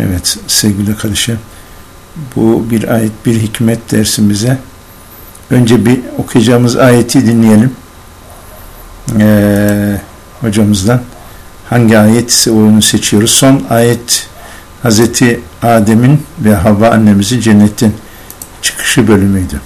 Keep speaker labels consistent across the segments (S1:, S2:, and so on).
S1: Evet sevgili kardeşim bu bir ayet bir hikmet dersimize önce bir okuyacağımız ayeti dinleyelim. Ee, hocamızdan hangi ayet ise oyunu seçiyoruz. Son ayet Hazreti Adem'in ve Havva annemizin cennetten çıkışı bölümüydü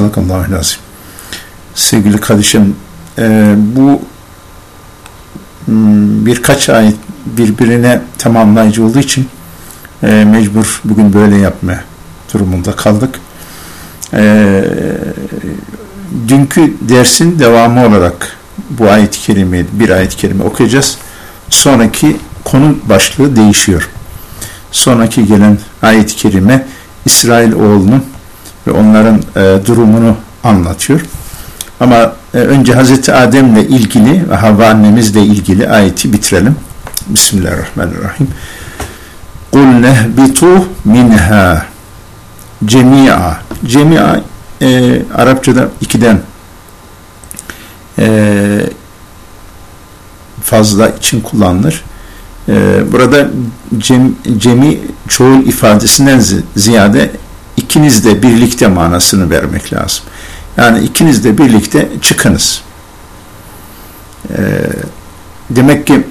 S1: Sadakallahu lazım. Sevgili kardeşim, e, bu hmm, birkaç ayet birbirine tamamlayıcı olduğu için e, mecbur bugün böyle yapma durumunda kaldık. E, dünkü dersin devamı olarak bu ayet-i kerimeyi, bir ayet-i kerime okuyacağız. Sonraki konu başlığı değişiyor. Sonraki gelen ayet-i kerime İsrail oğlunun ve onların e, durumunu anlatıyor. Ama e, önce Hazreti Adem'le ilgili ve Havva annemizle ilgili ayeti bitirelim. Bismillahirrahmanirrahim. قُلْ نَهْبِتُوا minha cemia. Cemia e, Arapçada ikiden e, fazla için kullanılır. E, burada cem, cemi çoğul ifadesinden ziyade ikiniz de birlikte manasını vermek lazım. Yani ikiniz de birlikte çıkınız. Ee, demek ki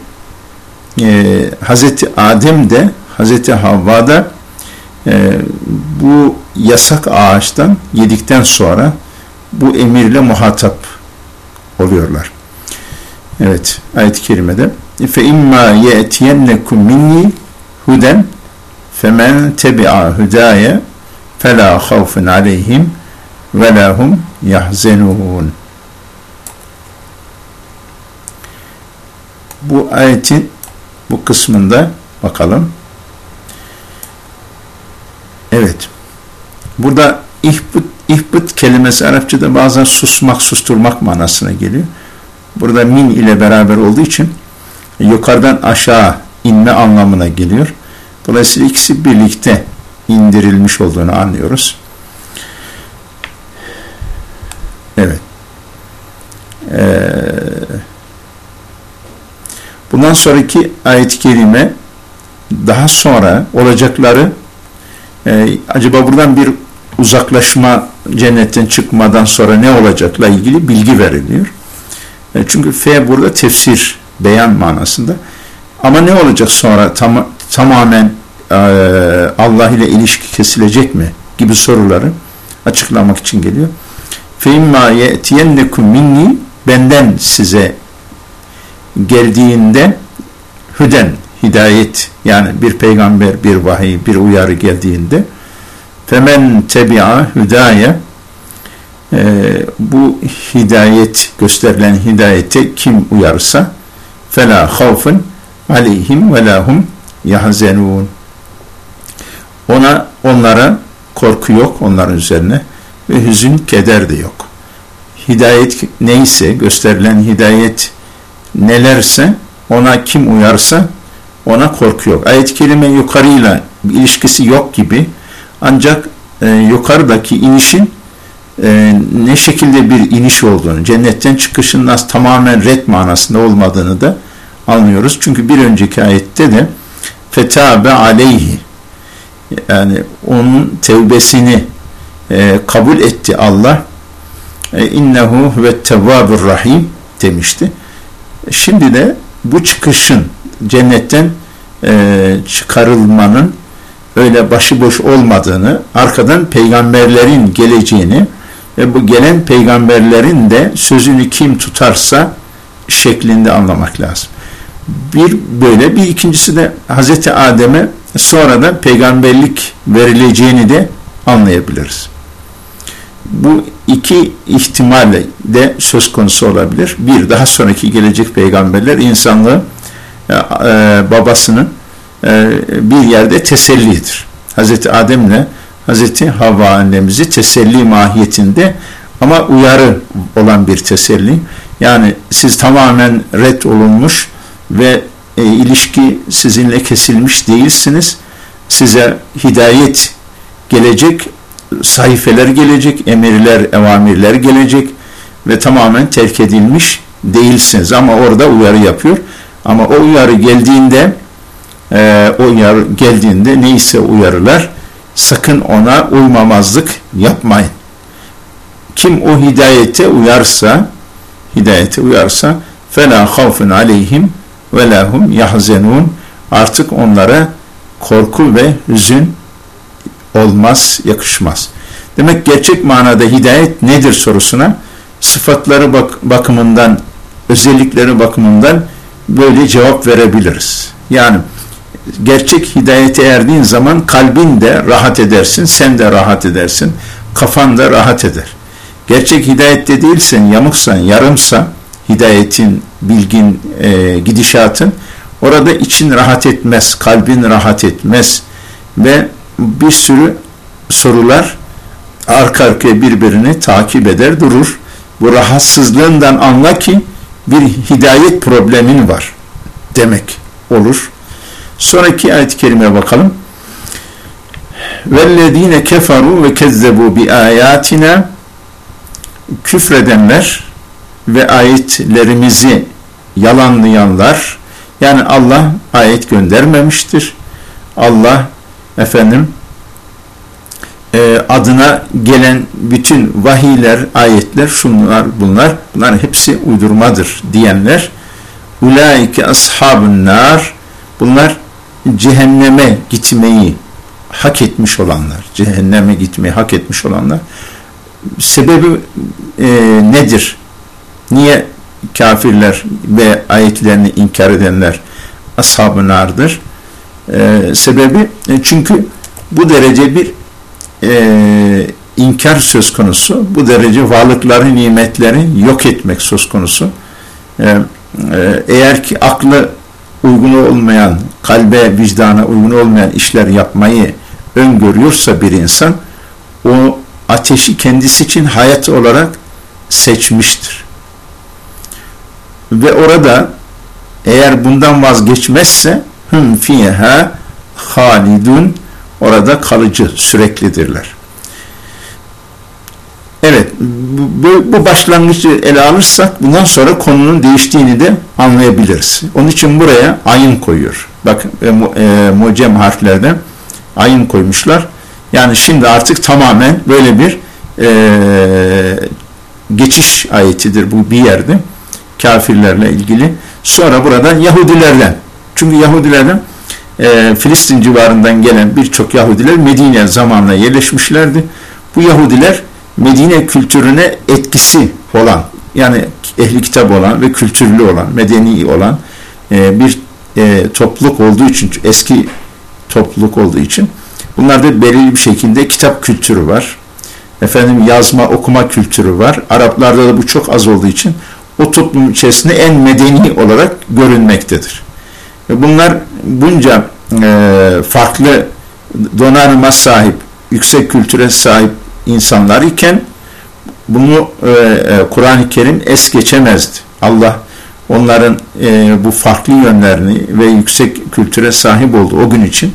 S1: e, Hazreti Adem de Hazreti Havva da e, bu yasak ağaçtan yedikten sonra bu emirle muhatap oluyorlar. Evet, ayet-i kerimede fe imma ye'tiyennekum minni huden femen tebi'a hudaya فَلَا خَوْفٌ عَلَيْهِمْ وَلَا هُمْ يَحْزَنُونَ Bu ayetin bu kısmında bakalım. Evet. Burada ihbut, ihbut kelimesi Arapçada bazen susmak, susturmak manasına geliyor. Burada min ile beraber olduğu için yukarıdan aşağı inme anlamına geliyor. Dolayısıyla ikisi birlikte indirilmiş olduğunu anlıyoruz. Evet. Ee, bundan sonraki ayet-i kerime daha sonra olacakları e, acaba buradan bir uzaklaşma cennetten çıkmadan sonra ne olacakla ilgili bilgi veriliyor. E, çünkü F burada tefsir, beyan manasında. Ama ne olacak sonra tam, tamamen e, Allah ile ilişki kesilecek mi gibi soruları açıklamak için geliyor. فَاِمَّا يَأْتِيَنَّكُمْ minni Benden size geldiğinde hüden, hidayet yani bir peygamber, bir vahiy, bir uyarı geldiğinde femen tebi'a hüdaya e, bu hidayet gösterilen hidayete kim uyarsa fela havfun aleyhim ve lahum yahzenun ona onlara korku yok onların üzerine ve hüzün keder de yok hidayet neyse gösterilen hidayet nelerse ona kim uyarsa ona korku yok ayet-i kerime yukarıyla bir ilişkisi yok gibi ancak e, yukarıdaki inişin e, ne şekilde bir iniş olduğunu, cennetten çıkışın nasıl tamamen red manasında olmadığını da anlıyoruz. Çünkü bir önceki ayette de fetabe aleyhi yani onun tevbesini e, kabul etti Allah. E, innehu ve tevvabur rahim demişti. Şimdi de bu çıkışın cennetten e, çıkarılmanın öyle başıboş olmadığını, arkadan peygamberlerin geleceğini ve bu gelen peygamberlerin de sözünü kim tutarsa şeklinde anlamak lazım. Bir böyle bir ikincisi de Hz. Adem'e sonradan peygamberlik verileceğini de anlayabiliriz. Bu iki ihtimalle de söz konusu olabilir. Bir, daha sonraki gelecek peygamberler insanlığı e, babasının e, bir yerde tesellidir. Hz. Adem'le Hz. Havva annemizi teselli mahiyetinde ama uyarı olan bir teselli. Yani siz tamamen red olunmuş ve e, ilişki sizinle kesilmiş değilsiniz. Size hidayet gelecek, sayfeler gelecek, emirler, evamirler gelecek ve tamamen terk edilmiş değilsiniz. Ama orada uyarı yapıyor. Ama o uyarı geldiğinde e, o uyarı geldiğinde neyse uyarılar sakın ona uymamazlık yapmayın. Kim o hidayete uyarsa hidayete uyarsa fela havfun aleyhim ve lehum yahzenun artık onlara korku ve hüzün olmaz, yakışmaz. Demek gerçek manada hidayet nedir sorusuna sıfatları bak bakımından, özellikleri bakımından böyle cevap verebiliriz. Yani gerçek hidayete erdiğin zaman kalbin de rahat edersin, sen de rahat edersin, kafan da rahat eder. Gerçek hidayette değilsen, yamuksan, yarımsan, hidayetin, bilgin, e, gidişatın, orada için rahat etmez, kalbin rahat etmez ve bir sürü sorular arka arkaya birbirini takip eder durur. Bu rahatsızlığından anla ki bir hidayet problemin var demek olur. Sonraki ayet-i kerimeye bakalım. وَالَّذ۪ينَ كَفَرُوا وَكَذَّبُوا بِآيَاتِنَا Küfredenler ve ayetlerimizi yalanlayanlar, yani Allah ayet göndermemiştir. Allah efendim e, adına gelen bütün vahiyler, ayetler, şunlar, bunlar, bunlar hepsi uydurmadır diyenler. Ulaike ashabun nar. Bunlar cehenneme gitmeyi hak etmiş olanlar, cehenneme gitmeyi hak etmiş olanlar, sebebi e, nedir? Niye kafirler ve ayetlerini inkar edenler ashab-ı nardır? E, sebebi e, çünkü bu derece bir e, inkar söz konusu, bu derece varlıkları, nimetleri yok etmek söz konusu. E, e, eğer ki aklı uygun olmayan, kalbe, vicdana uygun olmayan işler yapmayı öngörüyorsa bir insan, o ateşi kendisi için hayat olarak seçmiştir. Ve orada eğer bundan vazgeçmezse hüm fiha halidun orada kalıcı, süreklidirler. Evet, bu, bu başlangıcı ele alırsak bundan sonra konunun değiştiğini de anlayabiliriz. Onun için buraya ayın koyuyor. Bak e, e, mucem harflerden ayın koymuşlar. Yani şimdi artık tamamen böyle bir e, geçiş ayetidir bu bir yerde kafirlerle ilgili. Sonra buradan Yahudilerden. Çünkü Yahudilerden e, Filistin civarından gelen birçok Yahudiler Medine zamanla yerleşmişlerdi. Bu Yahudiler Medine kültürüne etkisi olan yani ehli kitap olan ve kültürlü olan, medeni olan e, bir e, topluluk olduğu için, eski topluluk olduğu için bunlarda belirli bir şekilde kitap kültürü var. efendim yazma okuma kültürü var. Araplarda da bu çok az olduğu için o toplum içerisinde en medeni olarak görünmektedir. Bunlar bunca e, farklı donanıma sahip, yüksek kültüre sahip insanlar iken bunu e, e, Kur'an-ı Kerim es geçemezdi. Allah onların e, bu farklı yönlerini ve yüksek kültüre sahip oldu o gün için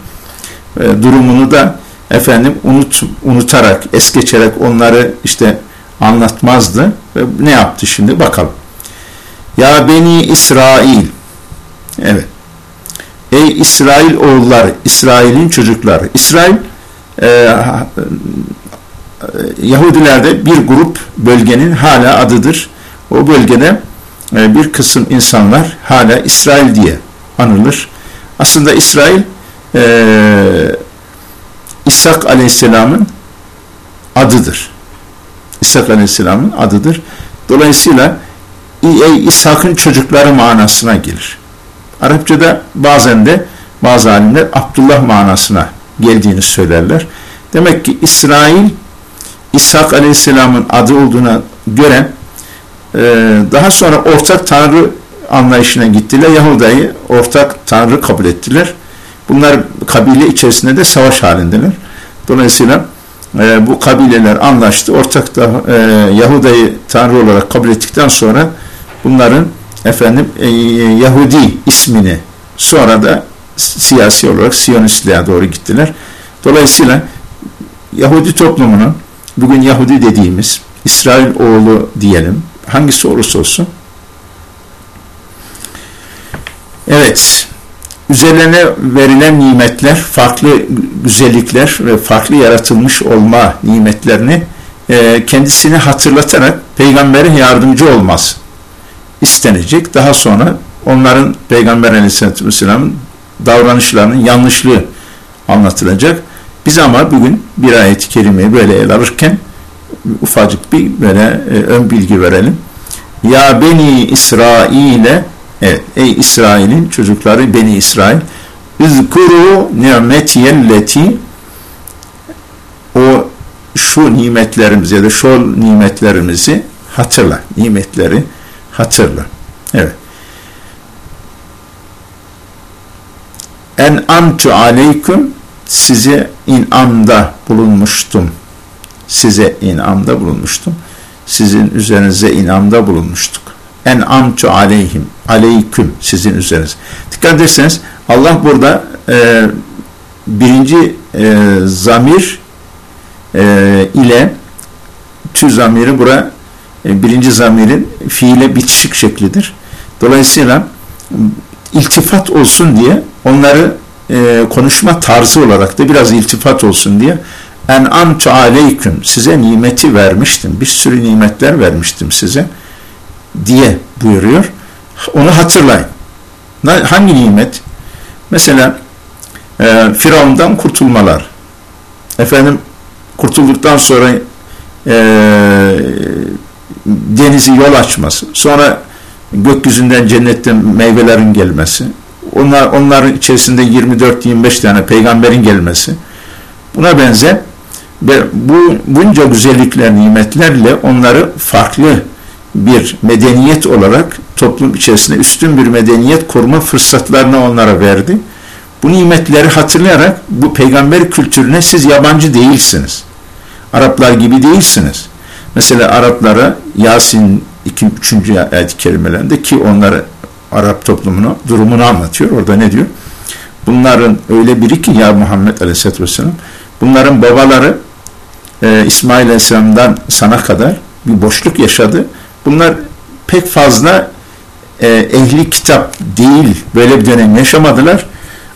S1: e, durumunu da efendim unut, unutarak, es geçerek onları işte anlatmazdı. Ve ne yaptı şimdi bakalım. Ya Beni İsrail. Evet. Ey İsrail oğulları, İsrail'in çocukları. İsrail e, Yahudilerde bir grup bölgenin hala adıdır. O bölgede e, bir kısım insanlar hala İsrail diye anılır. Aslında İsrail e, İshak Aleyhisselam'ın adıdır. İshak Aleyhisselam'ın adıdır. Dolayısıyla ey İshak'ın çocukları manasına gelir. Arapçada bazen de bazı alimler Abdullah manasına geldiğini söylerler. Demek ki İsrail İshak Aleyhisselam'ın adı olduğuna göre e, daha sonra ortak tanrı anlayışına gittiler. Yahuda'yı ortak tanrı kabul ettiler. Bunlar kabile içerisinde de savaş halindeler. Dolayısıyla e, bu kabileler anlaştı. Ortak da e, Yahuda'yı tanrı olarak kabul ettikten sonra bunların efendim e, Yahudi ismini sonra da siyasi olarak Siyonistliğe doğru gittiler. Dolayısıyla Yahudi toplumunun bugün Yahudi dediğimiz İsrail oğlu diyelim hangisi olursa olsun evet üzerlerine verilen nimetler farklı güzellikler ve farklı yaratılmış olma nimetlerini e, kendisini hatırlatarak peygambere yardımcı olmaz istenecek. Daha sonra onların Peygamber Aleyhisselatü Vesselam'ın davranışlarının yanlışlığı anlatılacak. Biz ama bugün bir ayet-i kerimeyi böyle el alırken ufacık bir böyle e, ön bilgi verelim. Ya Beni İsrail'e evet, ey İsrail'in çocukları Beni İsrail İzkuru ni'metiyelleti o şu nimetlerimizi ya da şu nimetlerimizi hatırla. Nimetleri hatırla. Evet. En amtu aleyküm size inamda bulunmuştum. Size inamda bulunmuştum. Sizin üzerinize inamda bulunmuştuk. En amtu aleyhim, aleyküm sizin üzeriniz. Dikkat ederseniz Allah burada e, birinci e, zamir e, ile tü zamiri bura birinci zamirin fiile bitişik şeklidir. Dolayısıyla iltifat olsun diye onları e, konuşma tarzı olarak da biraz iltifat olsun diye en amtu aleyküm size nimeti vermiştim. Bir sürü nimetler vermiştim size diye buyuruyor. Onu hatırlayın. Hangi nimet? Mesela e, Firavun'dan kurtulmalar. Efendim kurtulduktan sonra e, denizi yol açması. Sonra gökyüzünden cennetten meyvelerin gelmesi. Onlar, onların içerisinde 24-25 tane peygamberin gelmesi. Buna benzer ve bu bunca güzellikler, nimetlerle onları farklı bir medeniyet olarak toplum içerisinde üstün bir medeniyet kurma fırsatlarını onlara verdi. Bu nimetleri hatırlayarak bu peygamber kültürüne siz yabancı değilsiniz. Araplar gibi değilsiniz. Mesela Araplara Yasin 2. 3. ayet-i ki onları Arap toplumunu durumunu anlatıyor. Orada ne diyor? Bunların öyle biri ki ya Muhammed Aleyhisselatü Vesselam bunların babaları e, İsmail Aleyhisselam'dan sana kadar bir boşluk yaşadı. Bunlar pek fazla e, ehli kitap değil, böyle bir dönem yaşamadılar.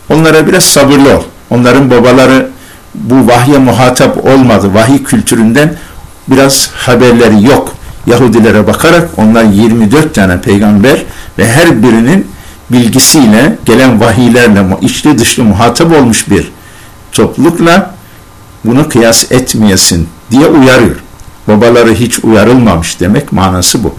S1: Onlara biraz sabırlı ol. Onların babaları bu vahye muhatap olmadı. Vahiy kültüründen biraz haberleri yok. Yahudilere bakarak onlar 24 tane peygamber ve her birinin bilgisiyle gelen vahiylerle içli dışlı muhatap olmuş bir toplulukla bunu kıyas etmeyesin diye uyarıyor. Babaları hiç uyarılmamış demek manası bu.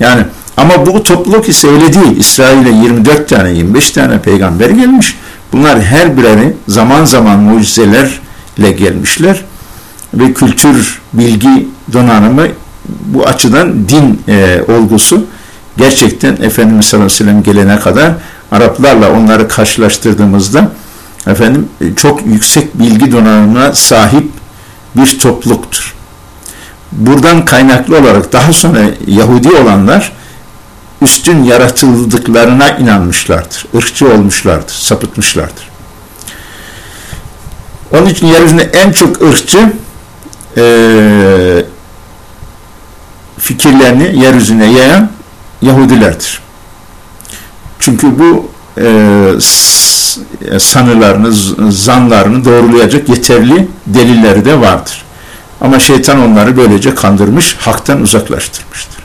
S1: Yani ama bu topluluk ise öyle değil. İsrail'e 24 tane 25 tane peygamber gelmiş. Bunlar her bireri zaman zaman mucizelerle gelmişler. Ve kültür, bilgi donanımı bu açıdan din e, olgusu gerçekten Efendimiz sallallahu aleyhi ve sellem gelene kadar Araplarla onları karşılaştırdığımızda efendim e, çok yüksek bilgi donanımına sahip bir topluluktur. Buradan kaynaklı olarak daha sonra Yahudi olanlar üstün yaratıldıklarına inanmışlardır. ırkçı olmuşlardır, sapıtmışlardır. Onun için yeryüzünde en çok ırkçı e, fikirlerini yeryüzüne yayan Yahudilerdir. Çünkü bu e, sanılarını, zanlarını doğrulayacak yeterli delilleri de vardır. Ama şeytan onları böylece kandırmış, haktan uzaklaştırmıştır.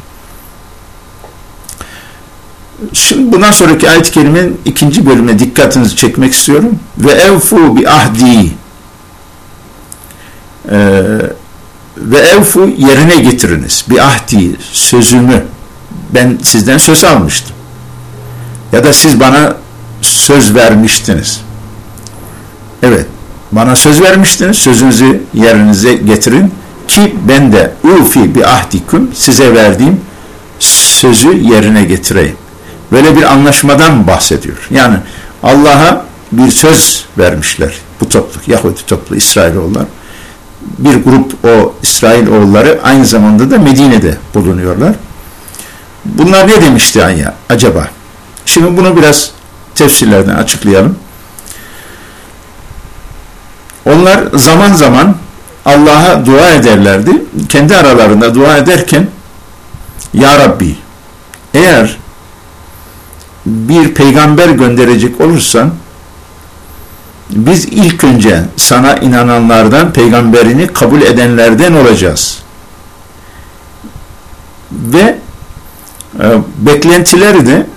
S1: Şimdi bundan sonraki ayet-i kerimenin ikinci bölümüne dikkatinizi çekmek istiyorum. Ve evfu bi ahdi ee, ve evfu yerine getiriniz. Bir ahdi sözümü ben sizden söz almıştım. Ya da siz bana söz vermiştiniz. Evet, bana söz vermiştiniz. Sözünüzü yerinize getirin ki ben de ufi bi ahdikum size verdiğim sözü yerine getireyim. Böyle bir anlaşmadan bahsediyor. Yani Allah'a bir söz vermişler bu topluluk, Yahudi topluluğu, İsrailoğullar. Bir grup o İsrailoğulları aynı zamanda da Medine'de bulunuyorlar. Bunlar ne demişti Anya acaba? Şimdi bunu biraz tefsirlerden açıklayalım. Onlar zaman zaman Allah'a dua ederlerdi. Kendi aralarında dua ederken Ya Rabbi eğer bir peygamber gönderecek olursan biz ilk önce sana inananlardan, peygamberini kabul edenlerden olacağız. Ve e, beklentileri de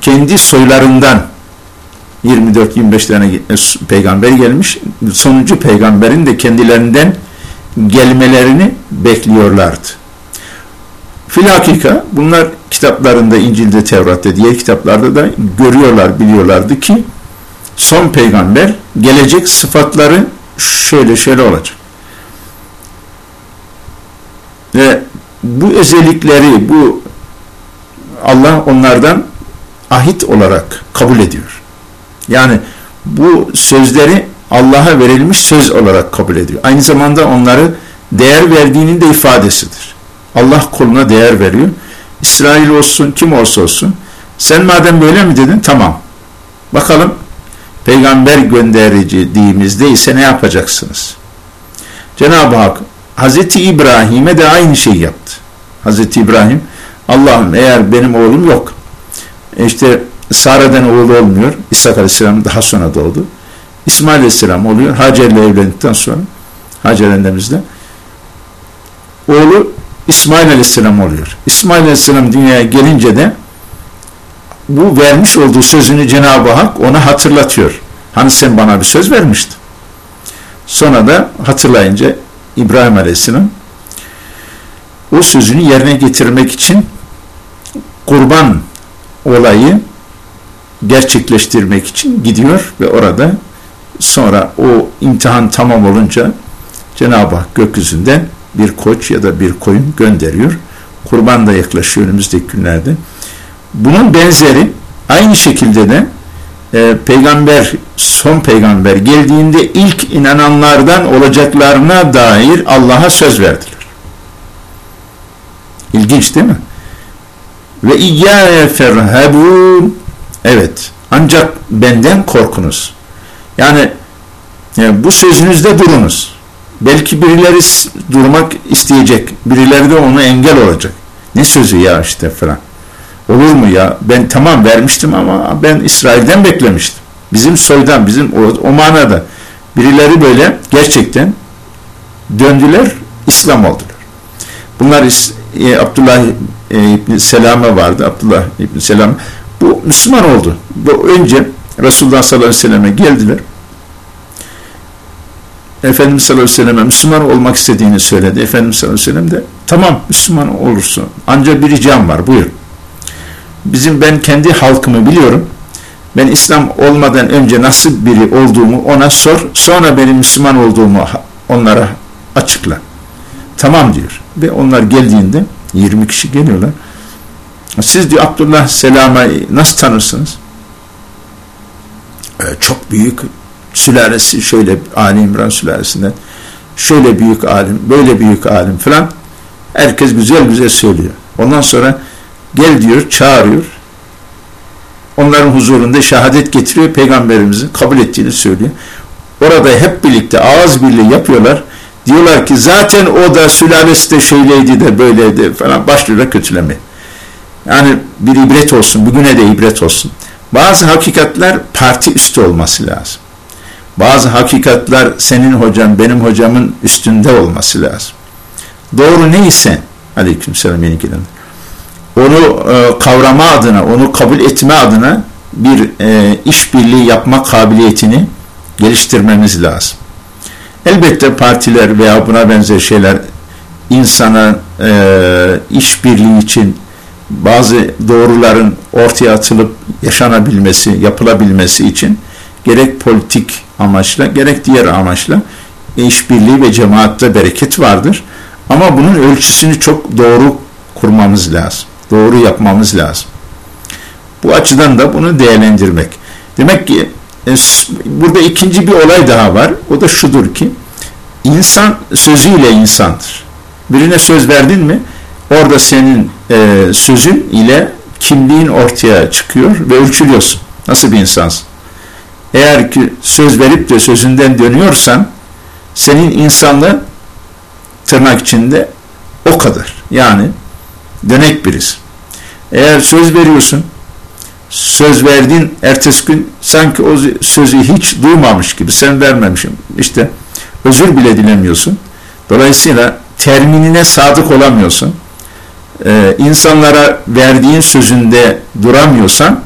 S1: kendi soylarından 24-25 tane e, peygamber gelmiş. Sonuncu peygamberin de kendilerinden gelmelerini bekliyorlardı. Filakika bunlar kitaplarında İncil'de, Tevrat'ta, diğer kitaplarda da görüyorlar, biliyorlardı ki son peygamber gelecek sıfatları şöyle şöyle olacak. Ve bu özellikleri, bu Allah onlardan ahit olarak kabul ediyor. Yani bu sözleri Allah'a verilmiş söz olarak kabul ediyor. Aynı zamanda onları değer verdiğinin de ifadesidir. Allah kuluna değer veriyor. İsrail olsun, kim olsa olsun. Sen madem böyle mi dedin? Tamam. Bakalım peygamber gönderici diğimizde ise ne yapacaksınız? Cenab-ı Hak Hazreti İbrahim'e de aynı şeyi yaptı. Hazreti İbrahim Allah'ım eğer benim oğlum yok. İşte Sara'dan oğlu olmuyor. İshak Aleyhisselam daha sonra doğdu. İsmail Aleyhisselam oluyor. Hacer'le evlendikten sonra Hacer annemizle oğlu İsmail Aleyhisselam oluyor. İsmail Aleyhisselam dünyaya gelince de bu vermiş olduğu sözünü Cenab-ı Hak ona hatırlatıyor. Hani sen bana bir söz vermiştin. Sonra da hatırlayınca İbrahim Aleyhisselam o sözünü yerine getirmek için kurban olayı gerçekleştirmek için gidiyor ve orada sonra o imtihan tamam olunca Cenab-ı Hak gökyüzünden bir koç ya da bir koyun gönderiyor. Kurban da yaklaşıyor önümüzdeki günlerde. Bunun benzeri aynı şekilde de e, peygamber, son peygamber geldiğinde ilk inananlardan olacaklarına dair Allah'a söz verdiler. İlginç değil mi? Ve iyyâye ferhabûn Evet. Ancak benden korkunuz. Yani, yani bu sözünüzde durunuz. Belki birileri durmak isteyecek. Birileri de ona engel olacak. Ne sözü ya işte falan. Olur mu ya? Ben tamam vermiştim ama ben İsrail'den beklemiştim. Bizim soydan, bizim o, o manada. Birileri böyle gerçekten döndüler, İslam oldular. Bunlar e, Abdullah e, İbni Selame vardı. Abdullah İbni Selame. Bu Müslüman oldu. Bu önce Resulullah sallallahu aleyhi ve selleme geldiler. Efendimiz sallallahu aleyhi ve selleme Müslüman olmak istediğini söyledi. Efendimiz sallallahu aleyhi ve sellem de tamam Müslüman olursun. Ancak bir ricam var buyur. Bizim ben kendi halkımı biliyorum. Ben İslam olmadan önce nasıl biri olduğumu ona sor. Sonra benim Müslüman olduğumu onlara açıkla. Tamam diyor. Ve onlar geldiğinde 20 kişi geliyorlar. Siz diyor Abdullah Selam'ı nasıl tanırsınız? Ee, çok büyük sülalesi şöyle Ali İmran sülalesinden şöyle büyük alim, böyle büyük alim falan herkes güzel güzel söylüyor. Ondan sonra gel diyor, çağırıyor. Onların huzurunda şehadet getiriyor, peygamberimizin kabul ettiğini söylüyor. Orada hep birlikte ağız birliği yapıyorlar. Diyorlar ki zaten o da sülalesi de şöyleydi de böyleydi falan başlıyorlar kötülemeye. Yani bir ibret olsun, bugüne de ibret olsun. Bazı hakikatler parti üstü olması lazım. Bazı hakikatler senin hocan, benim hocamın üstünde olması lazım. Doğru neyse, aleyküm selam yeni gelen, onu e, kavrama adına, onu kabul etme adına bir e, işbirliği yapma kabiliyetini geliştirmemiz lazım. Elbette partiler veya buna benzer şeyler insana e, işbirliği için bazı doğruların ortaya atılıp yaşanabilmesi, yapılabilmesi için gerek politik amaçla gerek diğer amaçla işbirliği ve cemaatte bereket vardır. Ama bunun ölçüsünü çok doğru kurmamız lazım. Doğru yapmamız lazım. Bu açıdan da bunu değerlendirmek. Demek ki e, burada ikinci bir olay daha var. O da şudur ki insan sözüyle insandır. Birine söz verdin mi orada senin e, sözün ile kimliğin ortaya çıkıyor ve ölçülüyorsun. Nasıl bir insansın? Eğer ki söz verip de sözünden dönüyorsan senin insanlığın tırnak içinde o kadar. Yani dönek biriz. Eğer söz veriyorsun söz verdin ertesi gün sanki o sözü hiç duymamış gibi sen vermemişim. İşte özür bile dilemiyorsun. Dolayısıyla terminine sadık olamıyorsun. Ee, insanlara verdiğin sözünde duramıyorsan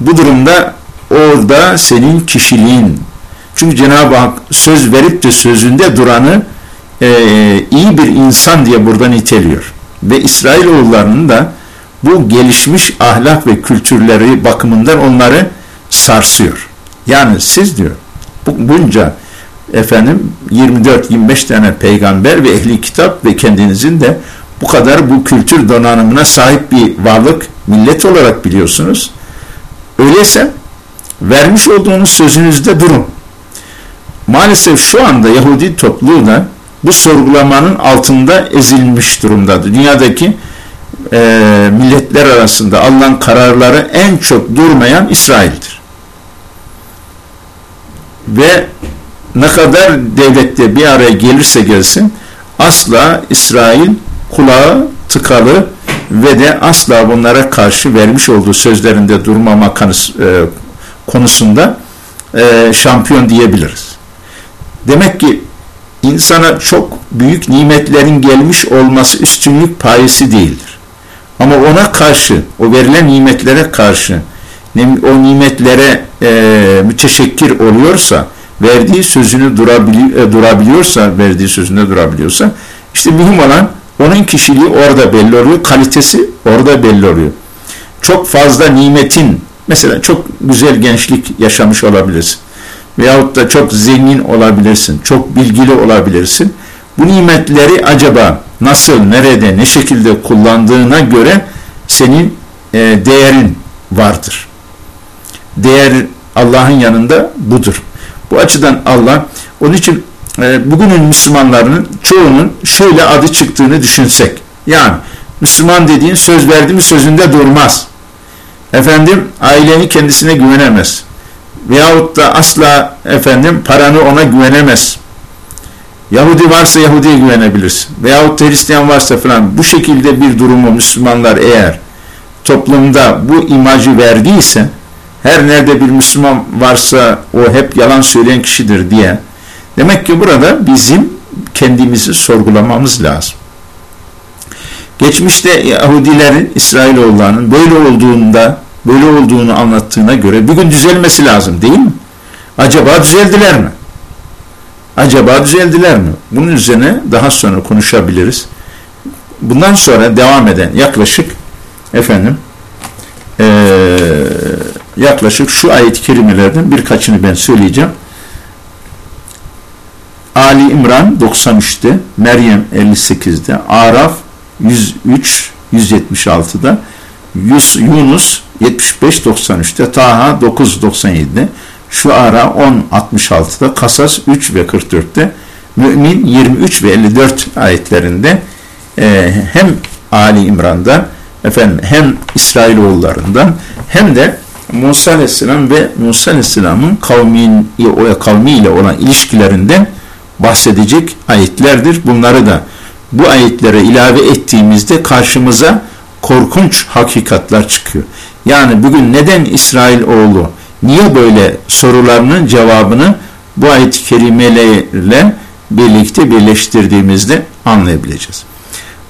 S1: bu durumda orada senin kişiliğin. Çünkü Cenab-ı Hak söz verip de sözünde duranı e, iyi bir insan diye buradan iteliyor. Ve İsrailoğullarının da bu gelişmiş ahlak ve kültürleri bakımından onları sarsıyor. Yani siz diyor bu, bunca efendim 24-25 tane peygamber ve ehli kitap ve kendinizin de bu kadar bu kültür donanımına sahip bir varlık millet olarak biliyorsunuz. Öyleyse vermiş olduğunuz sözünüzde durun. Maalesef şu anda Yahudi topluluğu da bu sorgulamanın altında ezilmiş durumdadır. Dünyadaki e, milletler arasında alınan kararları en çok durmayan İsrail'dir. Ve ne kadar devlette bir araya gelirse gelsin asla İsrail kulağı tıkalı ve de asla bunlara karşı vermiş olduğu sözlerinde durmama e, konusunda e, şampiyon diyebiliriz. Demek ki insana çok büyük nimetlerin gelmiş olması üstünlük payesi değildir. Ama ona karşı, o verilen nimetlere karşı o nimetlere e, müteşekkir oluyorsa, verdiği sözünü durabili, e, durabiliyorsa, verdiği sözünde durabiliyorsa, işte mühim olan onun kişiliği orada belli oluyor, kalitesi orada belli oluyor. Çok fazla nimetin, mesela çok güzel gençlik yaşamış olabilirsin. Veyahut da çok zengin olabilirsin, çok bilgili olabilirsin. Bu nimetleri acaba nasıl, nerede, ne şekilde kullandığına göre senin e, değerin vardır. Değer Allah'ın yanında budur. Bu açıdan Allah, onun için e, bugünün Müslümanlarının çoğunun şöyle adı çıktığını düşünsek. Yani Müslüman dediğin söz verdi mi sözünde durmaz. Efendim aileni kendisine güvenemez. Veyahut da asla efendim paranı ona güvenemez. Yahudi varsa Yahudi'ye güvenebilirsin. Veyahut Hristiyan varsa falan bu şekilde bir durumu Müslümanlar eğer toplumda bu imajı verdiyse her nerede bir Müslüman varsa o hep yalan söyleyen kişidir diye Demek ki burada bizim kendimizi sorgulamamız lazım. Geçmişte Yahudilerin, İsrailoğullarının böyle olduğunda, böyle olduğunu anlattığına göre bugün düzelmesi lazım değil mi? Acaba düzeldiler mi? Acaba düzeldiler mi? Bunun üzerine daha sonra konuşabiliriz. Bundan sonra devam eden yaklaşık efendim ee, yaklaşık şu ayet-i kerimelerden birkaçını ben söyleyeceğim. Ali İmran 93'te, Meryem 58'de, Araf 103 176'da, Yunus 75-93'te, Taha 9-97'de, Şuara 10-66'da, Kasas 3 ve 44'te, Mümin 23 ve 54 ayetlerinde e, hem Ali İmran'da efendim hem İsrailoğullarından hem de Musa Aleyhisselam ve Musa Aleyhisselam'ın kavmiyle olan ilişkilerinden bahsedecek ayetlerdir. Bunları da bu ayetlere ilave ettiğimizde karşımıza korkunç hakikatler çıkıyor. Yani bugün neden İsrail oğlu niye böyle sorularının cevabını bu ayet-i kerimelerle birlikte birleştirdiğimizde anlayabileceğiz.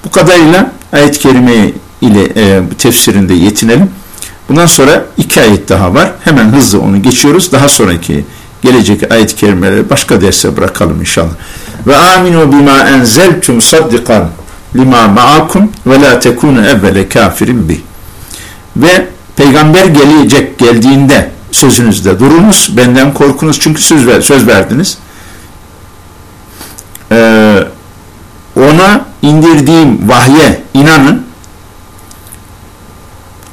S1: Bu kadarıyla ayet-i kerime ile e, tefsirinde yetinelim. Bundan sonra iki ayet daha var. Hemen hızlı onu geçiyoruz. Daha sonraki gelecek ayet-i kerimeleri başka derse bırakalım inşallah. Ve aminu bima enzeltum saddikan lima ma'akum ve la tekunu evvele kafirin bi. Ve peygamber gelecek geldiğinde sözünüzde durunuz, benden korkunuz çünkü söz, ver, söz verdiniz. Ee, ona indirdiğim vahye inanın.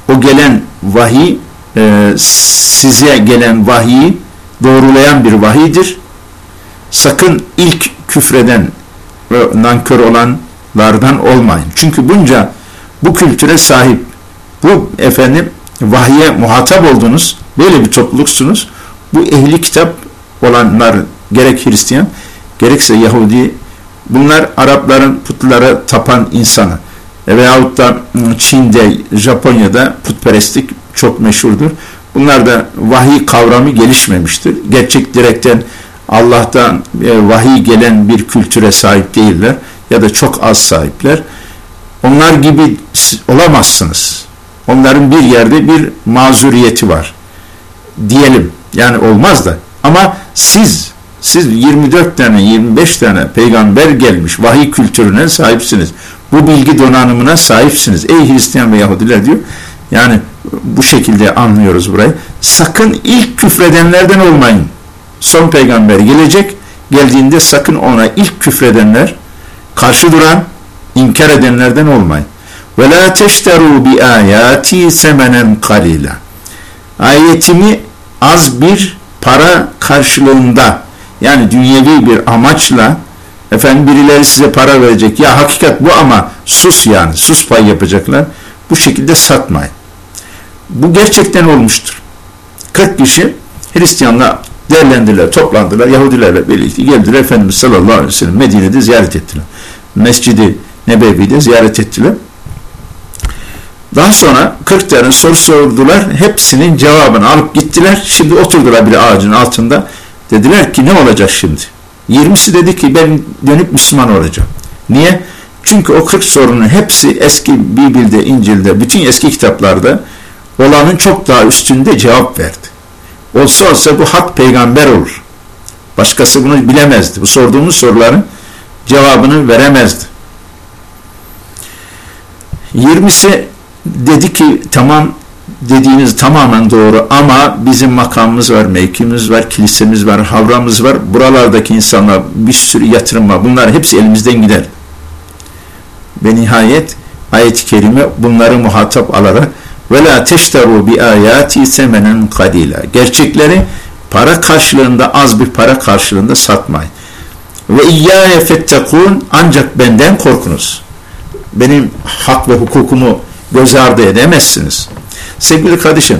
S1: O gelen vahiy e, size gelen vahiyi doğrulayan bir vahidir. Sakın ilk küfreden ve nankör olanlardan olmayın. Çünkü bunca bu kültüre sahip, bu efendim vahiye muhatap oldunuz, böyle bir topluluksunuz. Bu ehli kitap olanlar gerek Hristiyan, gerekse Yahudi, bunlar Arapların putlara tapan insanı. Veyahut da Çin'de, Japonya'da putperestlik çok meşhurdur. Bunlar da vahiy kavramı gelişmemiştir. Gerçek direkten Allah'tan e, vahiy gelen bir kültüre sahip değiller ya da çok az sahipler. Onlar gibi olamazsınız. Onların bir yerde bir mazuriyeti var. Diyelim. Yani olmaz da. Ama siz siz 24 tane 25 tane peygamber gelmiş vahiy kültürüne sahipsiniz. Bu bilgi donanımına sahipsiniz. Ey Hristiyan ve Yahudiler diyor. Yani bu şekilde anlıyoruz burayı. Sakın ilk küfredenlerden olmayın. Son peygamber gelecek. Geldiğinde sakın ona ilk küfredenler, karşı duran, inkar edenlerden olmayın. Ve la teşteru bi ayati. Ayetimi az bir para karşılığında yani dünyevi bir amaçla efendim birileri size para verecek. Ya hakikat bu ama sus yani sus pay yapacaklar. Bu şekilde satmayın. Bu gerçekten olmuştur. 40 kişi Hristiyanla değerlendiler, toplandılar. Yahudilerle birlikte geldiler. Efendimiz sallallahu aleyhi ve sellem Medine'de ziyaret ettiler. Mescidi Nebevi'de ziyaret ettiler. Daha sonra 40 tane soru sordular. Hepsinin cevabını alıp gittiler. Şimdi oturdular bir ağacın altında. Dediler ki ne olacak şimdi? 20'si dedi ki ben dönüp Müslüman olacağım. Niye? Çünkü o 40 sorunun hepsi eski Bibel'de, İncil'de, bütün eski kitaplarda olanın çok daha üstünde cevap verdi. Olsa olsa bu hak peygamber olur. Başkası bunu bilemezdi. Bu sorduğumuz soruların cevabını veremezdi. 20'si dedi ki tamam dediğiniz tamamen doğru ama bizim makamımız var, mevkimiz var, kilisemiz var, havramız var. Buralardaki insanlar bir sürü yatırım var. Bunlar hepsi elimizden gider. Ve nihayet ayet-i kerime bunları muhatap alarak ve la teşteru bi ayati semenen kalila. Gerçekleri para karşılığında az bir para karşılığında satmayın. Ve iyyâye fettekûn ancak benden korkunuz. Benim hak ve hukukumu göz ardı edemezsiniz. Sevgili kardeşim,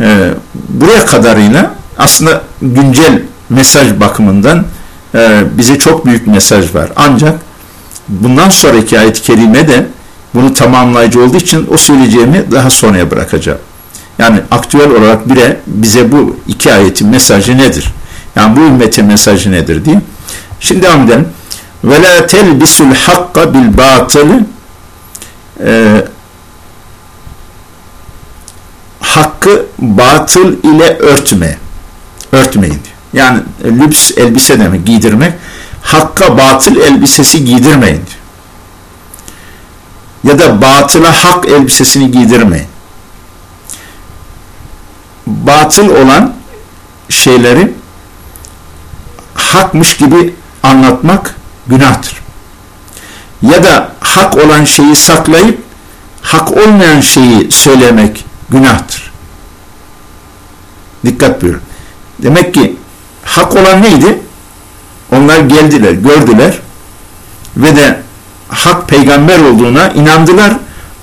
S1: e, buraya kadarıyla aslında güncel mesaj bakımından e, bize çok büyük mesaj var. Ancak bundan sonraki ayet-i kerime de bunu tamamlayıcı olduğu için o söyleyeceğimi daha sonraya bırakacağım. Yani aktüel olarak bire bize bu iki ayetin mesajı nedir? Yani bu ümmetin mesajı nedir diye. Şimdi devam edelim. Ve la telbisul hakka bil batılı e, hakkı batıl ile örtme. Örtmeyin. Yani lüks elbise demek, giydirmek. Hakka batıl elbisesi giydirmeyin diyor ya da batıla hak elbisesini giydirmeyin. Batıl olan şeyleri hakmış gibi anlatmak günahtır. Ya da hak olan şeyi saklayıp hak olmayan şeyi söylemek günahtır. Dikkat buyurun. Demek ki hak olan neydi? Onlar geldiler, gördüler ve de hak peygamber olduğuna inandılar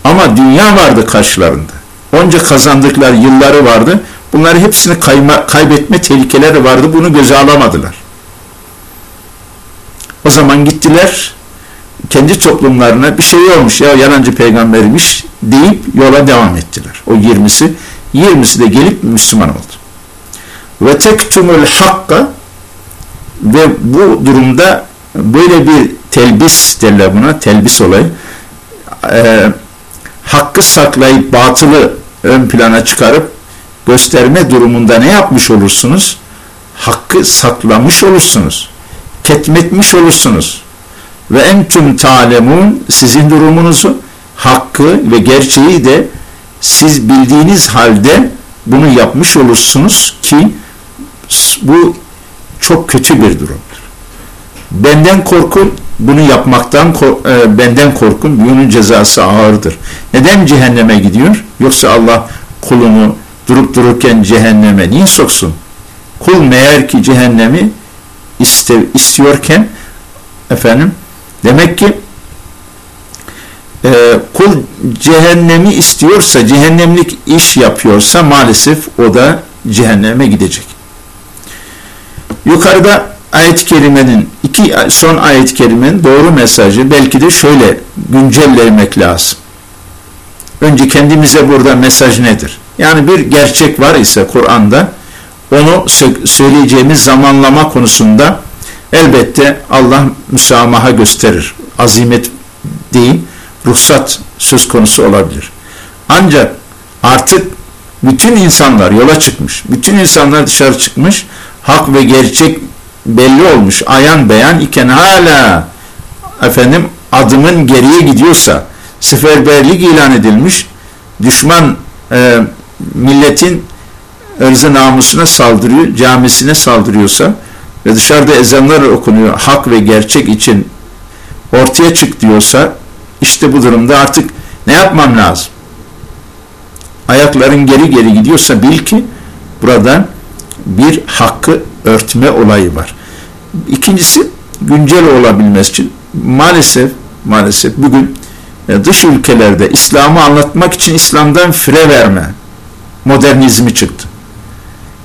S1: ama dünya vardı karşılarında. Onca kazandıkları yılları vardı. Bunları hepsini kayma, kaybetme tehlikeleri vardı. Bunu göze alamadılar. O zaman gittiler kendi toplumlarına bir şey olmuş ya yalancı peygambermiş deyip yola devam ettiler. O 20'si 20'si de gelip Müslüman oldu. Ve tektumul hakka ve bu durumda böyle bir telbis derler buna, telbis olayı. E, hakkı saklayıp batılı ön plana çıkarıp gösterme durumunda ne yapmış olursunuz? Hakkı saklamış olursunuz. Ketmetmiş olursunuz. Ve entüm talemun sizin durumunuzu, hakkı ve gerçeği de siz bildiğiniz halde bunu yapmış olursunuz ki bu çok kötü bir durumdur. Benden korkun, bunu yapmaktan e, benden korkun, bunun cezası ağırdır. Neden cehenneme gidiyor? Yoksa Allah kulunu durup dururken cehenneme niye soksun? Kul meğer ki cehennemi iste, istiyorken efendim demek ki e, kul cehennemi istiyorsa, cehennemlik iş yapıyorsa maalesef o da cehenneme gidecek. Yukarıda ayet-i kerimenin, iki son ayet-i kerimenin doğru mesajı belki de şöyle güncellemek lazım. Önce kendimize burada mesaj nedir? Yani bir gerçek var ise Kur'an'da onu söyleyeceğimiz zamanlama konusunda elbette Allah müsamaha gösterir. Azimet değil, ruhsat söz konusu olabilir. Ancak artık bütün insanlar yola çıkmış, bütün insanlar dışarı çıkmış, hak ve gerçek belli olmuş, ayan beyan iken hala efendim adımın geriye gidiyorsa, seferberlik ilan edilmiş, düşman e, milletin ırzı namusuna saldırıyor, camisine saldırıyorsa ve dışarıda ezanlar okunuyor, hak ve gerçek için ortaya çık diyorsa, işte bu durumda artık ne yapmam lazım? Ayakların geri geri gidiyorsa bil ki burada bir hakkı örtme olayı var. İkincisi güncel olabilmesi için maalesef maalesef bugün e, dış ülkelerde İslam'ı anlatmak için İslam'dan fire verme modernizmi çıktı.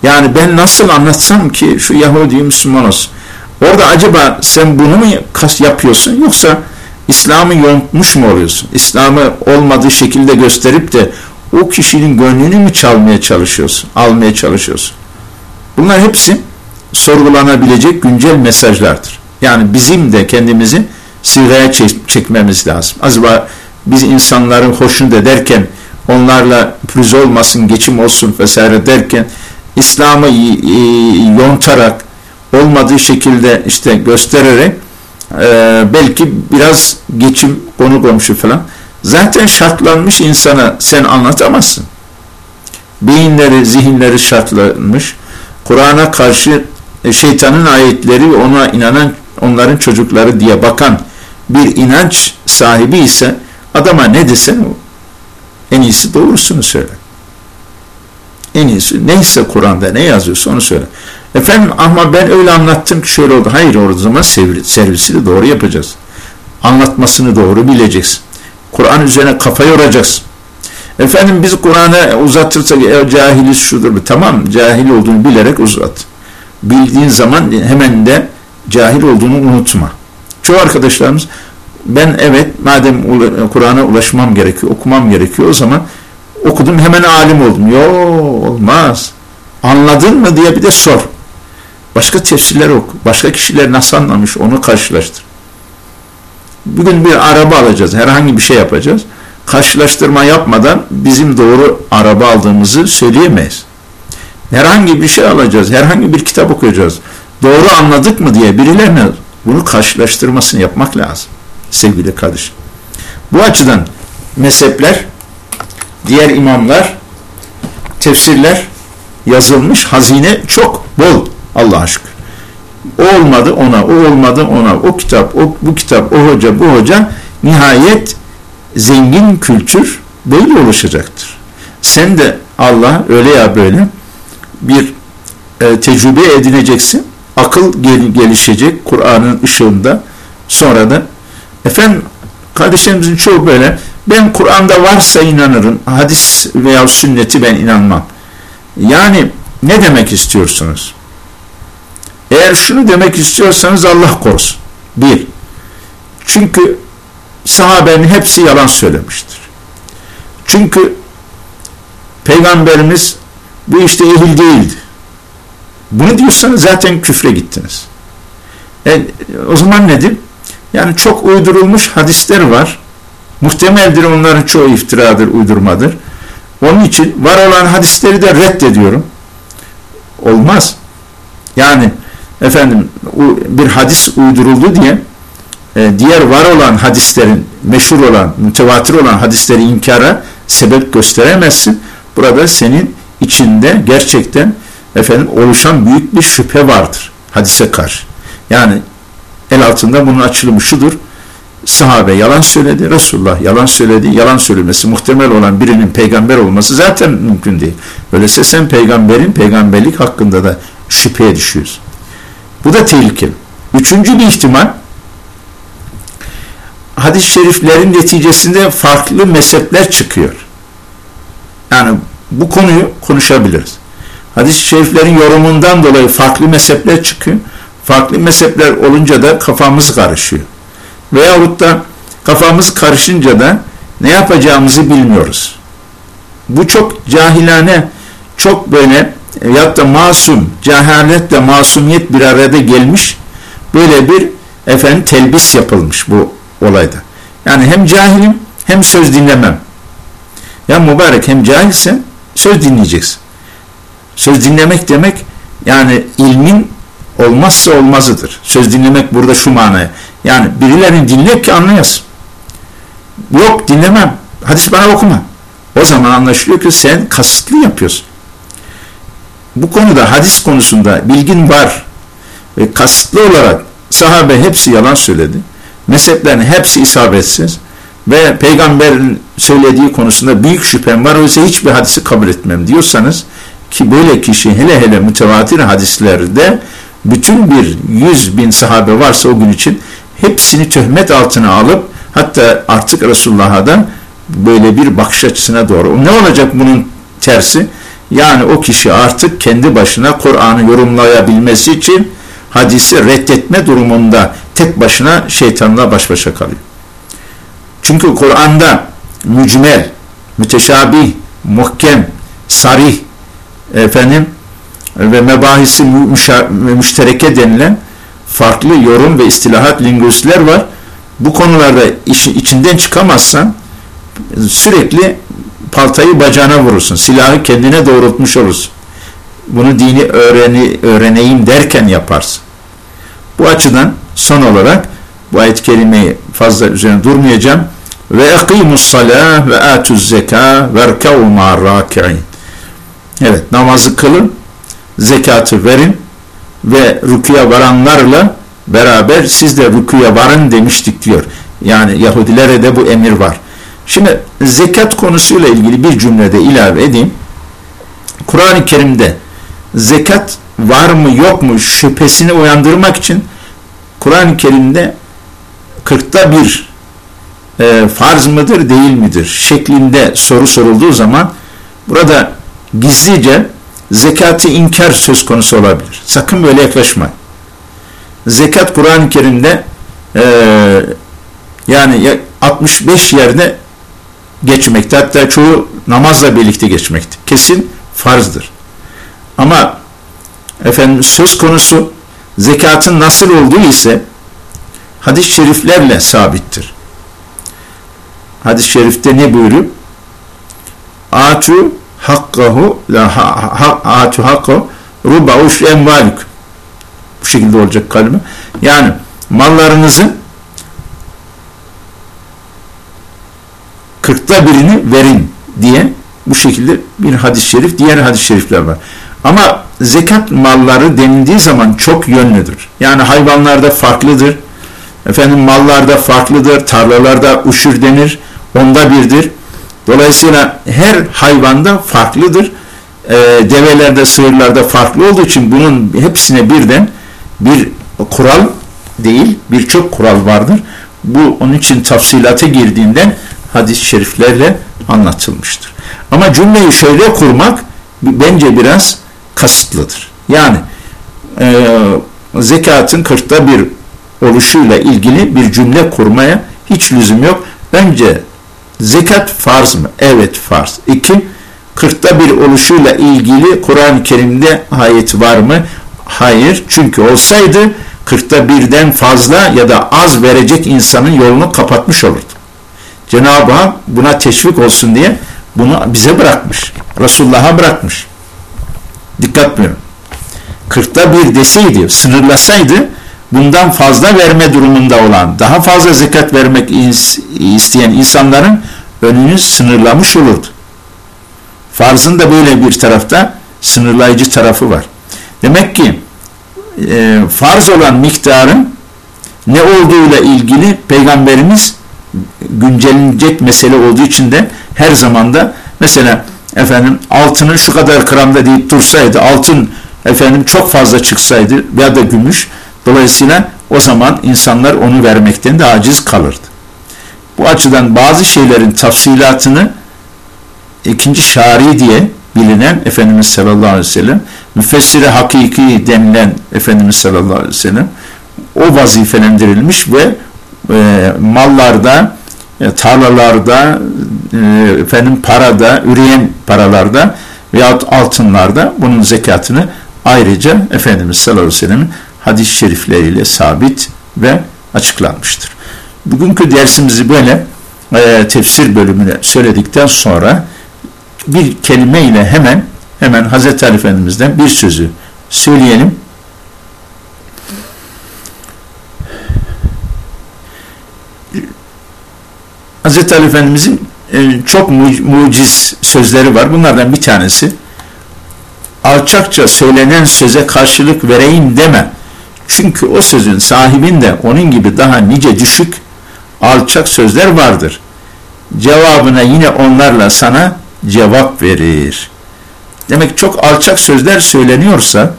S1: Yani ben nasıl anlatsam ki şu Yahudi Müslüman olsun. Orada acaba sen bunu mu yapıyorsun yoksa İslam'ı yontmuş mu oluyorsun? İslam'ı olmadığı şekilde gösterip de o kişinin gönlünü mü çalmaya çalışıyorsun, almaya çalışıyorsun? Bunlar hepsi sorgulanabilecek güncel mesajlardır. Yani bizim de kendimizi sigaya çekmemiz lazım. Acaba biz insanların hoşunu ederken onlarla pürüz olmasın, geçim olsun vesaire derken İslam'ı yontarak olmadığı şekilde işte göstererek e, belki biraz geçim konu komşu falan zaten şartlanmış insana sen anlatamazsın. Beyinleri, zihinleri şartlanmış. Kur'an'a karşı e, şeytanın ayetleri ona inanan onların çocukları diye bakan bir inanç sahibi ise adama ne desen en iyisi doğrusunu söyle. En iyisi neyse Kur'an'da ne yazıyorsa onu söyle. Efendim ama ben öyle anlattım ki şöyle oldu. Hayır o zaman servisini doğru yapacağız. Anlatmasını doğru bileceksin. Kur'an üzerine kafa yoracaksın. Efendim biz Kur'an'ı uzatırsak e, cahiliz şudur. Tamam cahil olduğunu bilerek uzat. Bildiğin zaman hemen de cahil olduğunu unutma. Çoğu arkadaşlarımız ben evet madem Kur'an'a ulaşmam gerekiyor, okumam gerekiyor o zaman okudum hemen alim oldum. Yo olmaz. Anladın mı diye bir de sor. Başka tefsirler oku. Başka kişiler nasıl anlamış onu karşılaştır. Bugün bir araba alacağız. Herhangi bir şey yapacağız. Karşılaştırma yapmadan bizim doğru araba aldığımızı söyleyemeyiz. Herhangi bir şey alacağız. Herhangi bir kitap okuyacağız. Doğru anladık mı diye birilerine bunu karşılaştırmasını yapmak lazım. Sevgili kardeşim. Bu açıdan mezhepler, diğer imamlar, tefsirler yazılmış hazine çok bol Allah'a şükür. O olmadı ona, o olmadı ona, o kitap, o, bu kitap, o hoca, bu hoca nihayet zengin kültür böyle oluşacaktır. Sen de Allah öyle ya böyle bir e, tecrübe edineceksin. Akıl gel, gelişecek Kur'an'ın ışığında. Sonra da efendim kardeşlerimizin çoğu böyle ben Kur'an'da varsa inanırım. Hadis veya sünneti ben inanmam. Yani ne demek istiyorsunuz? Eğer şunu demek istiyorsanız Allah korusun. Bir, çünkü sahabenin hepsi yalan söylemiştir. Çünkü Peygamberimiz bu işte ehil değildi. Bunu diyorsanız zaten küfre gittiniz. E, o zaman nedir? Yani çok uydurulmuş hadisler var. Muhtemeldir onların çoğu iftiradır, uydurmadır. Onun için var olan hadisleri de reddediyorum. Olmaz. Yani efendim bir hadis uyduruldu diye e, diğer var olan hadislerin meşhur olan, mütevatir olan hadisleri inkara sebep gösteremezsin. Burada senin içinde gerçekten efendim oluşan büyük bir şüphe vardır hadise karşı. Yani el altında bunun açılımı şudur. Sahabe yalan söyledi, Resulullah yalan söyledi. Yalan söylemesi muhtemel olan birinin peygamber olması zaten mümkün değil. Öyleyse sen peygamberin peygamberlik hakkında da şüpheye düşüyorsun. Bu da tehlikeli. Üçüncü bir ihtimal hadis-i şeriflerin neticesinde farklı mezhepler çıkıyor. Yani bu konuyu konuşabiliriz. Hadis-i şeriflerin yorumundan dolayı farklı mezhepler çıkıyor. Farklı mezhepler olunca da kafamız karışıyor. Veyahut da kafamız karışınca da ne yapacağımızı bilmiyoruz. Bu çok cahilane, çok böyle ya da masum, cehaletle masumiyet bir arada gelmiş böyle bir efendim telbis yapılmış bu olayda. Yani hem cahilim hem söz dinlemem. Ya mübarek hem cahilsen söz dinleyeceksin. Söz dinlemek demek yani ilmin olmazsa olmazıdır. Söz dinlemek burada şu manaya. Yani birilerini dinle ki anlayasın. Yok dinlemem. Hadis bana okuma. O zaman anlaşılıyor ki sen kasıtlı yapıyorsun. Bu konuda hadis konusunda bilgin var ve kasıtlı olarak sahabe hepsi yalan söyledi. Mezheplerin hepsi isabetsiz ve peygamberin söylediği konusunda büyük şüphem var. Oysa hiçbir hadisi kabul etmem diyorsanız ki böyle kişi hele hele mütevatir hadislerde bütün bir yüz bin sahabe varsa o gün için hepsini töhmet altına alıp hatta artık Resulullah'a da böyle bir bakış açısına doğru. Ne olacak bunun tersi? Yani o kişi artık kendi başına Kur'an'ı yorumlayabilmesi için hadisi reddetme durumunda tek başına şeytanla baş başa kalıyor. Çünkü Kur'an'da mücmel, müteşabih, muhkem, sarih, efendim ve mebahisi müştereke denilen farklı yorum ve istilahat lingüistler var. Bu konularda işin içinden çıkamazsan sürekli paltayı bacağına vurursun. Silahı kendine doğrultmuş olursun. Bunu dini öğreni, öğreneyim derken yaparsın. Bu açıdan son olarak bu ayet-i fazla üzerine durmayacağım. Ve ekimus salah ve atuz zeka ve erkâ'u ma'arrâki'in. Evet namazı kılın, zekatı verin ve rükuya varanlarla beraber siz de rükuya varın demiştik diyor. Yani Yahudilere de bu emir var. Şimdi zekat konusuyla ilgili bir cümlede ilave edeyim. Kur'an-ı Kerim'de zekat var mı yok mu şüphesini uyandırmak için Kur'an-ı Kerim'de kırkta bir e, farz mıdır değil midir şeklinde soru sorulduğu zaman burada gizlice zekatı inkar söz konusu olabilir. Sakın böyle yaklaşmayın. Zekat Kur'an-ı Kerim'de e, yani 65 yerde geçmekte. Hatta çoğu namazla birlikte geçmekte. Kesin farzdır. Ama efendim söz konusu zekatın nasıl olduğu ise hadis-i şeriflerle sabittir. Hadis-i şerifte ne buyuruyor? Atu hakkahu la ha, atu hakkahu ruba uş envalük. Bu şekilde olacak kalime. Yani mallarınızın kırkta birini verin diye bu şekilde bir hadis-i şerif, diğer hadis-i şerifler var. Ama zekat malları denildiği zaman çok yönlüdür. Yani hayvanlarda farklıdır. Efendim mallarda farklıdır. Tarlalarda uşur denir. Onda birdir. Dolayısıyla her hayvanda farklıdır. E, develerde, sığırlarda farklı olduğu için bunun hepsine birden bir kural değil, birçok kural vardır. Bu onun için tafsilata girdiğinden hadis-i şeriflerle anlatılmıştır. Ama cümleyi şöyle kurmak bence biraz kasıtlıdır. Yani e, zekatın kırkta bir oluşuyla ilgili bir cümle kurmaya hiç lüzum yok. Önce zekat farz mı? Evet farz. İki, kırkta bir oluşuyla ilgili Kur'an-ı Kerim'de ayet var mı? Hayır. Çünkü olsaydı kırkta birden fazla ya da az verecek insanın yolunu kapatmış olurdu. Cenab-ı Hak buna teşvik olsun diye bunu bize bırakmış. Resulullah'a bırakmış. Dikkat buyurun. Kırkta bir deseydi, sınırlasaydı bundan fazla verme durumunda olan, daha fazla zekat vermek isteyen insanların önünü sınırlamış olurdu. Farzın da böyle bir tarafta sınırlayıcı tarafı var. Demek ki e, farz olan miktarın ne olduğuyla ilgili Peygamberimiz güncellenecek mesele olduğu için de her zamanda mesela efendim altının şu kadar gramda deyip dursaydı altın efendim çok fazla çıksaydı ya da gümüş dolayısıyla o zaman insanlar onu vermekten de aciz kalırdı. Bu açıdan bazı şeylerin tafsilatını ikinci şari diye bilinen Efendimiz sallallahu aleyhi ve sellem müfessire hakiki denilen Efendimiz sallallahu aleyhi ve sellem o vazifelendirilmiş ve e, mallarda e, tarlalarda e, efendim parada üreyen paralarda veyahut altınlarda bunun zekatını ayrıca Efendimiz sallallahu aleyhi ve sellem'in hadis-i şerifleriyle sabit ve açıklanmıştır. Bugünkü dersimizi böyle e, tefsir bölümüne söyledikten sonra bir kelime ile hemen hemen Hazreti Ali Efendimiz'den bir sözü söyleyelim. Hazreti Ali Efendimiz'in çok muciz sözleri var. Bunlardan bir tanesi alçakça söylenen söze karşılık vereyim deme. Çünkü o sözün sahibinde onun gibi daha nice düşük alçak sözler vardır. Cevabına yine onlarla sana cevap verir. Demek çok alçak sözler söyleniyorsa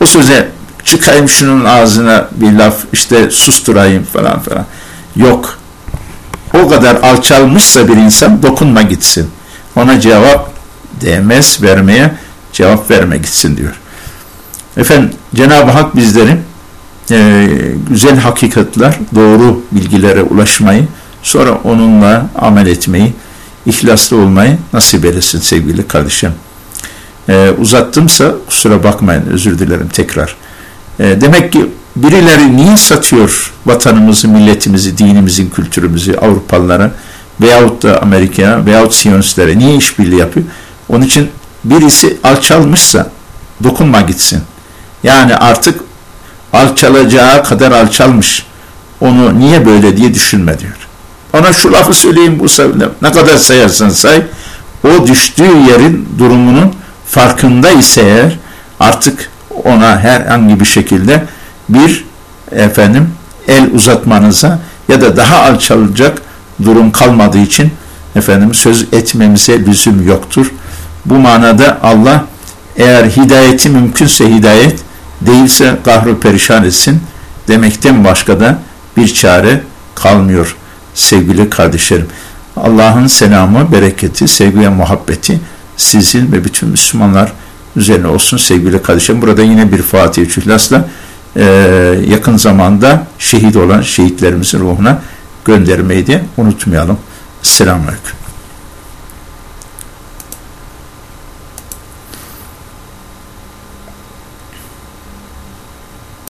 S1: o söze çıkayım şunun ağzına bir laf işte susturayım falan falan. Yok. O kadar alçalmışsa bir insan dokunma gitsin. Ona cevap demez vermeye cevap verme gitsin diyor. Efendim Cenab-ı Hak bizlerin e, güzel hakikatler, doğru bilgilere ulaşmayı, sonra onunla amel etmeyi, ihlaslı olmayı nasip eylesin sevgili kardeşim. E, uzattımsa kusura bakmayın, özür dilerim tekrar. E, demek ki birileri niye satıyor vatanımızı, milletimizi, dinimizin, kültürümüzü Avrupalılara veyahut da Amerika'ya veyahut Siyonistlere niye işbirliği yapıyor? Onun için birisi alçalmışsa dokunma gitsin. Yani artık alçalacağı kadar alçalmış. Onu niye böyle diye düşünme diyor. Ona şu lafı söyleyeyim bu sebeple ne kadar sayarsan say o düştüğü yerin durumunun farkında ise eğer artık ona herhangi bir şekilde bir efendim el uzatmanıza ya da daha alçalacak durum kalmadığı için efendim söz etmemize lüzum yoktur. Bu manada Allah eğer hidayeti mümkünse hidayet değilse kahru perişan etsin demekten başka da bir çare kalmıyor sevgili kardeşlerim. Allah'ın selamı, bereketi, sevgi ve muhabbeti sizin ve bütün Müslümanlar üzerine olsun sevgili kardeşlerim. Burada yine bir Çühlas'la e, yakın zamanda şehit olan şehitlerimizin ruhuna göndermeyi de unutmayalım. Selamun Aleyküm.